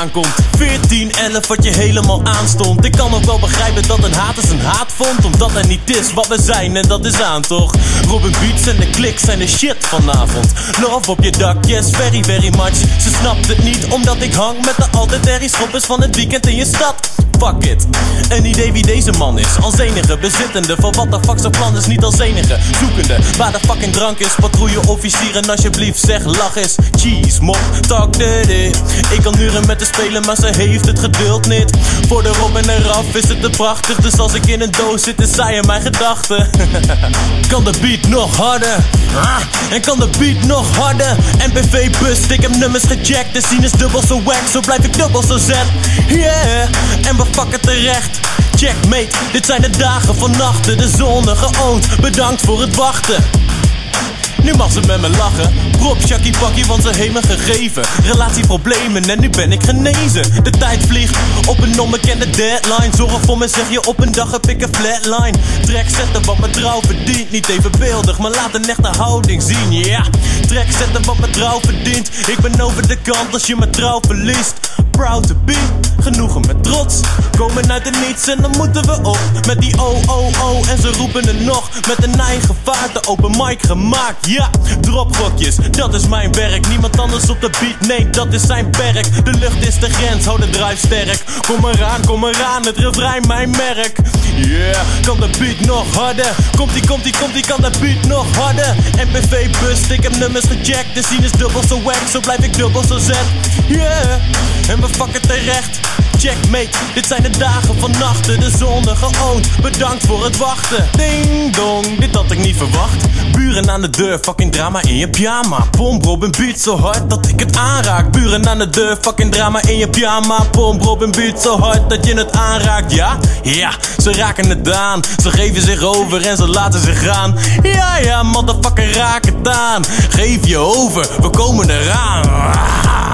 aankomt 14, 11 wat je helemaal aanstond. Ik kan ook wel begrijpen dat een haat is een haat vond Omdat er niet is wat we zijn en dat is aan toch? Robin Beats en de klik zijn de shit vanavond. Love op je dak, yes very very much. Ze snapt het niet omdat ik hang met de altijd schoppers van het weekend in je stad Fuck it. Een idee wie deze man is. Als enige bezittende van wat de fuck zijn plan is. Niet als enige zoekende waar de fucking drank is. Patrouille officieren alsjeblieft zeg lach eens. Cheese mop, talk dirty. Ik kan uren met de spelen maar ze heeft het geduld niet. Voor de Rob en de Raf is het te prachtig. Dus als ik in een doos zit is zij in mijn gedachten. kan de beat nog harder? Ah, en kan de beat nog harder? NPV bus, ik heb nummers gecheckt. De scene is dubbel zo wack, zo blijf ik dubbel zo zet. Yeah, en we fucken terecht. Checkmate, dit zijn de dagen van nachten. De zon geoond, bedankt voor het wachten. Nu mag ze met me lachen. Prop, Shaki Pakkie, want ze heeft me gegeven. Relatieproblemen en nu ben ik genezen. De tijd vliegt op een onbekende deadline. Zorg voor me, zeg je op een dag heb ik een flatline. Trek zetten wat mijn trouw verdient. Niet even beeldig, maar laat een echte houding zien. Ja, yeah. trek zetten wat mijn trouw verdient. Ik ben over de kant als je mijn trouw verliest. Proud to be, genoegen met trots. Komen uit de niets en dan moeten we op. Met die oh en ze roepen het nog. Met een eigen vaart, de open mic gemaakt. Ja, dropgokjes, dat is mijn werk. Niemand anders op de beat, nee, dat is zijn werk. De lucht is de grens, hou de drive sterk. Kom eraan, kom eraan, het refrein mijn merk. Yeah, kan de beat nog harder? Komt ie, komt ie, komt ie, kan de beat nog harder? NPV bus, ik heb nummers gecheckt. De scene is dubbel zo wack, zo blijf ik dubbel zo zet. Yeah, en we fucken terecht. Checkmate, dit zijn de dagen van nachten. De zon geoond, bedankt voor het wachten. Ding dong, dit had ik niet verwacht. Buren aan de deur, fucking drama in je pyjama. Pomp Robin beat zo hard dat ik het aanraak. Buren aan de deur, fucking drama in je pyjama. Pomp Robin beat zo hard dat je het aanraakt. Ja, ja, ze raken het aan. Ze geven zich over en ze laten zich gaan. Ja, ja, motherfucker, raak het aan. Geef je over, we komen eraan.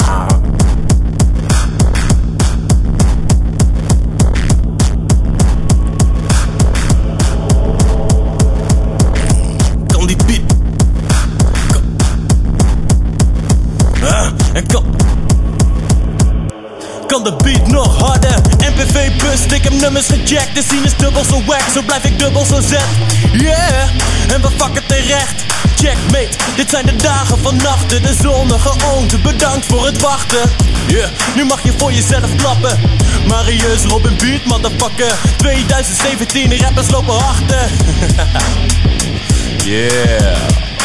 En kan... Kan de beat nog harder? NPV bust, ik heb nummers gecheckt. De scene is dubbel zo wack, zo blijf ik dubbel zo zet. Yeah, en we fucken terecht. Checkmate, dit zijn de dagen van nachten. De zon geoond, bedankt voor het wachten. Yeah, nu mag je voor jezelf klappen. Marius Robin Beat, motherfucker. 2017, de rappers lopen achter. yeah.